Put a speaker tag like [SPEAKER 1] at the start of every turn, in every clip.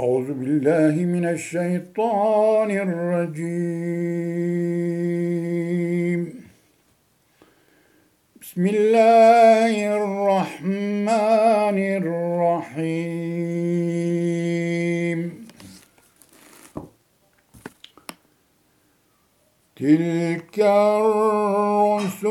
[SPEAKER 1] أعوذ بالله من الشيطان الرجيم. بسم الله الرحمن الرحيم. تلك الرسل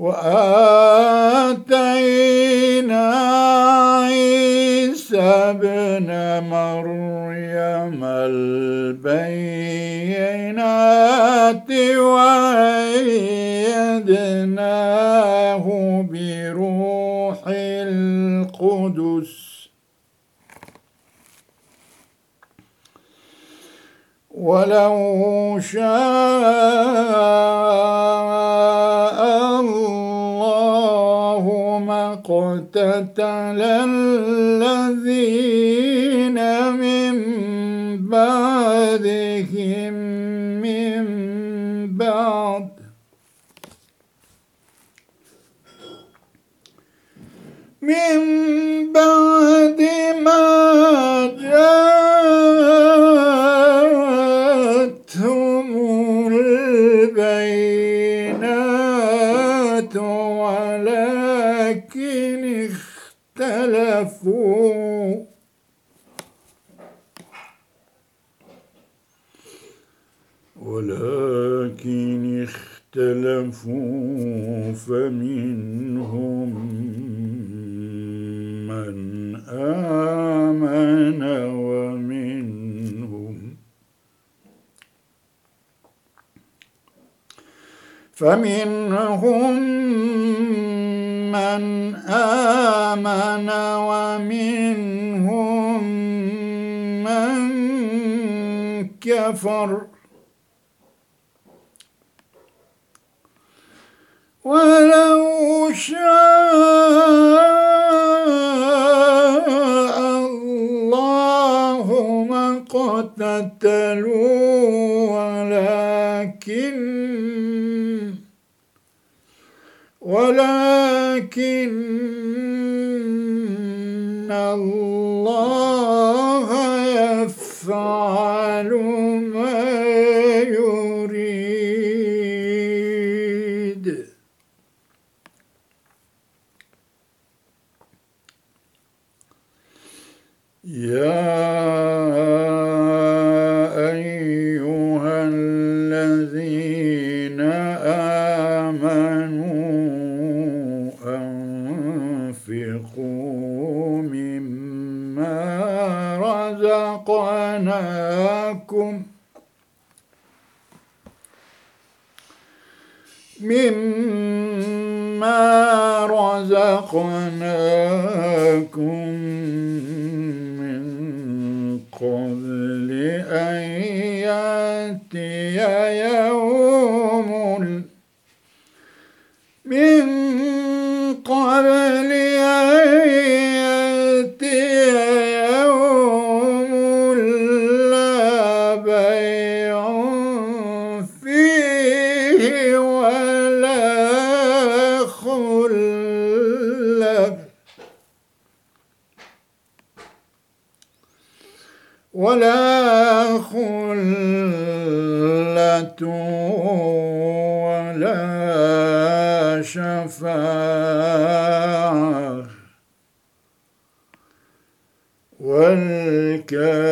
[SPEAKER 1] وآتينا عيسى ابن مريم البينات وأيدناه بروح القدس. ولو شاء ما اقتتل الذين من بعدهم من بعد. من ولكن اختلفوا. ولكن اختلفوا فمنهم من آمن ومنهم فمنهم من آمن ومنهم من كفر ولو شاء الله ما اقتتلوا ولكن ولكن الله يفعل. أنفقوا مما رزقناكم مما رزقناكم من قبل أن يأتي يوم من والكافرون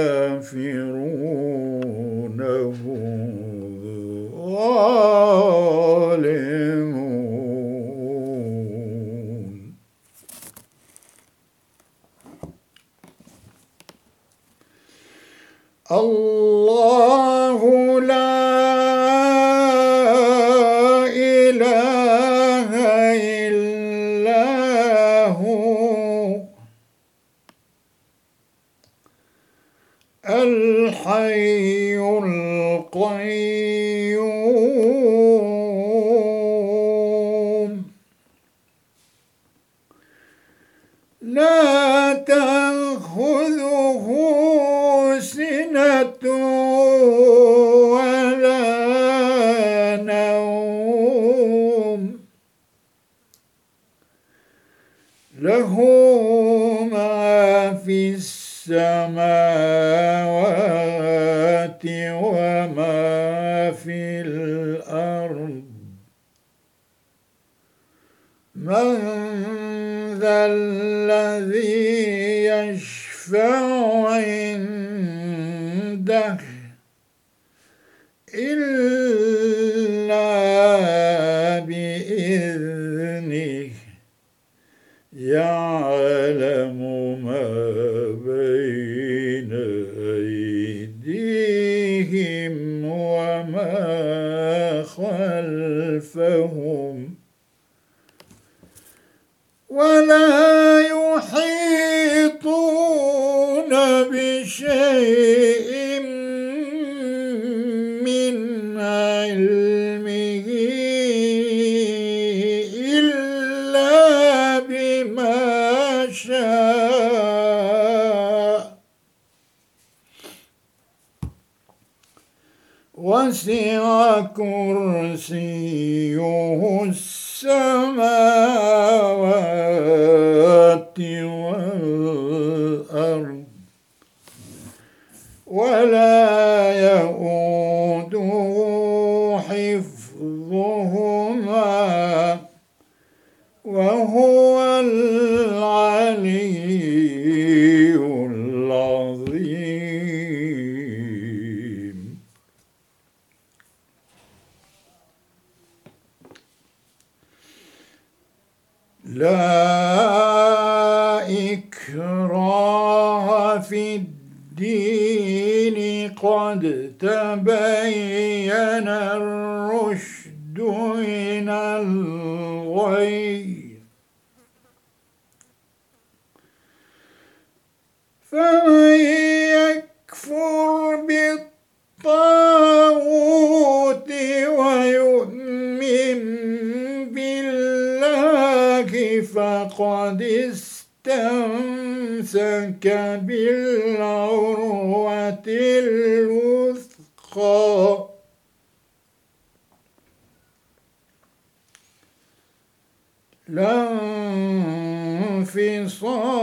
[SPEAKER 1] هم الظالمون الحي القيوم. لا تأخذه سنة ولا نوم. له ما في السماء وسع كرسيه السماوات. استمسك بالعروة الوثقى. لا انفصام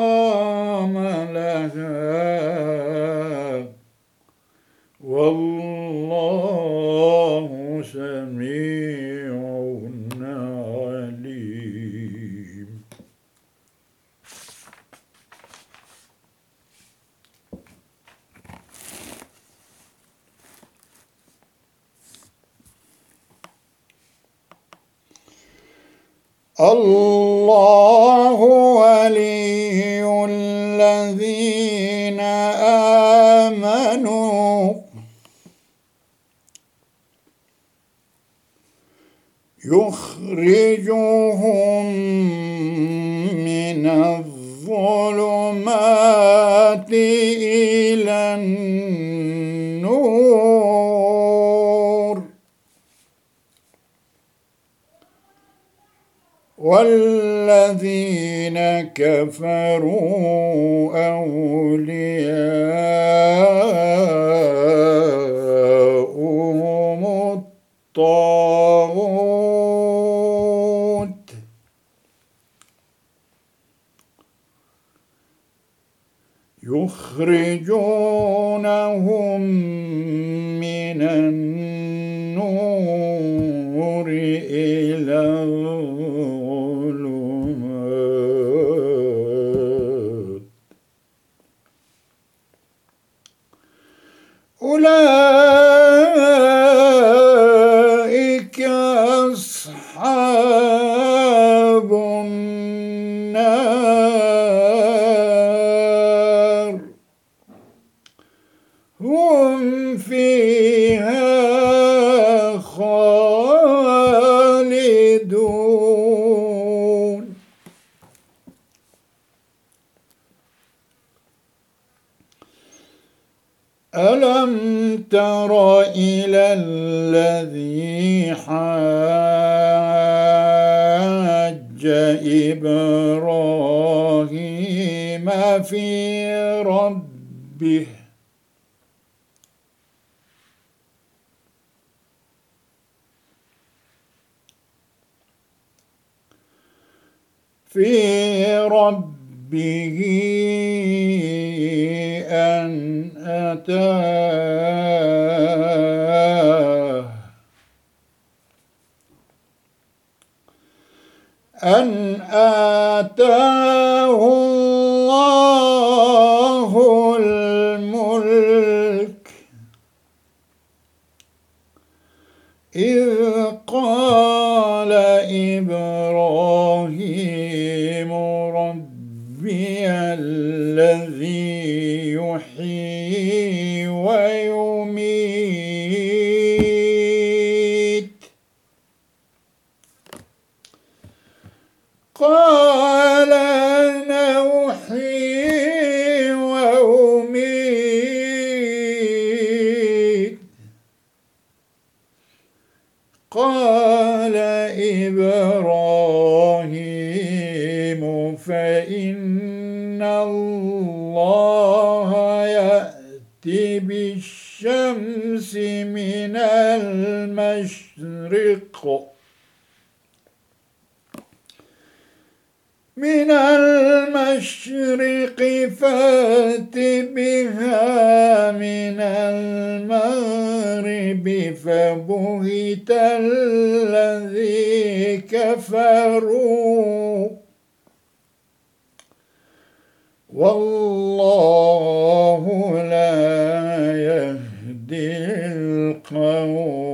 [SPEAKER 1] الله ولي الذين آمنوا. يخرجهم من الظلمات إلى النور والذين كفروا أولياؤهم الطاغوت. يخرجونهم الذي حاج إبراهيم في ربه. في ربه أن أتاه أن آتاه قال أحيي وأميت قال إبراهيم فإن الله يأتي بالشمس من المشرق. من المشرق فات بها من المغرب فبهت الذي كفروا. والله لا يهدي القوم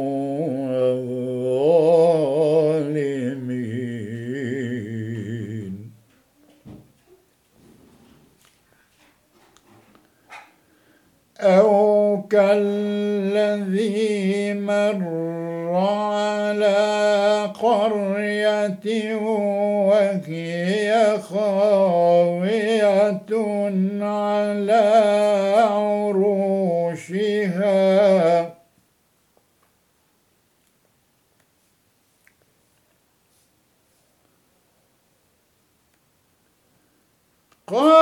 [SPEAKER 1] كالذي مر على قرية وهي خاوية على عروشها. قال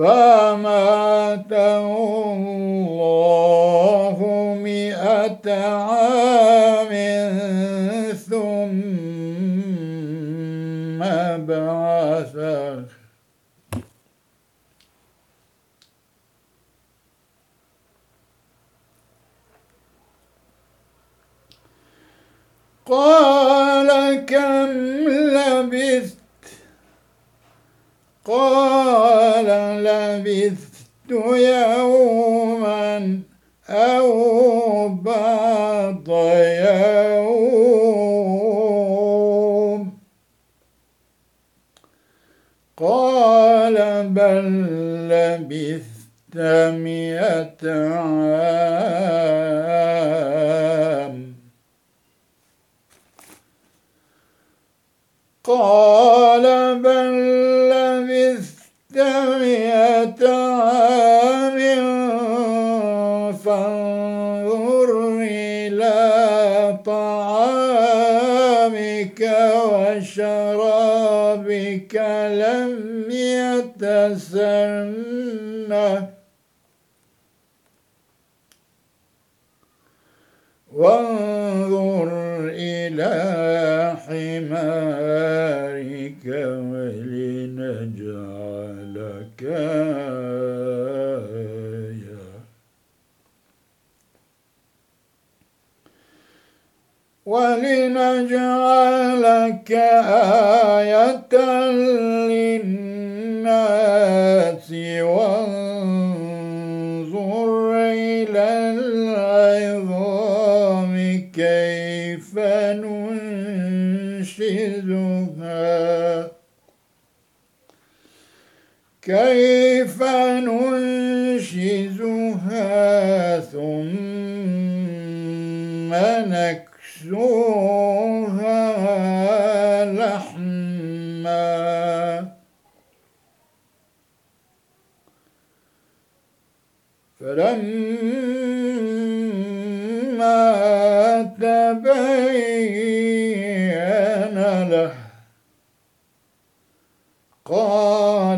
[SPEAKER 1] فماته الله مئة عام ثم بعثه قال قال لبثت يوما أو بعض يوم. قال بل لبثت مئة عام. قال far. ولنجعلك آية للناس وانظر إلى العظام كيف ننشزها. كيف ننشزها ثم نكسوها لحما فلما تبين له قال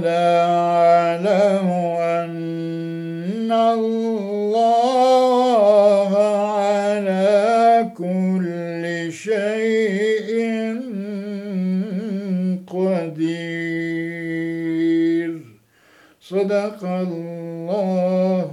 [SPEAKER 1] صدق الله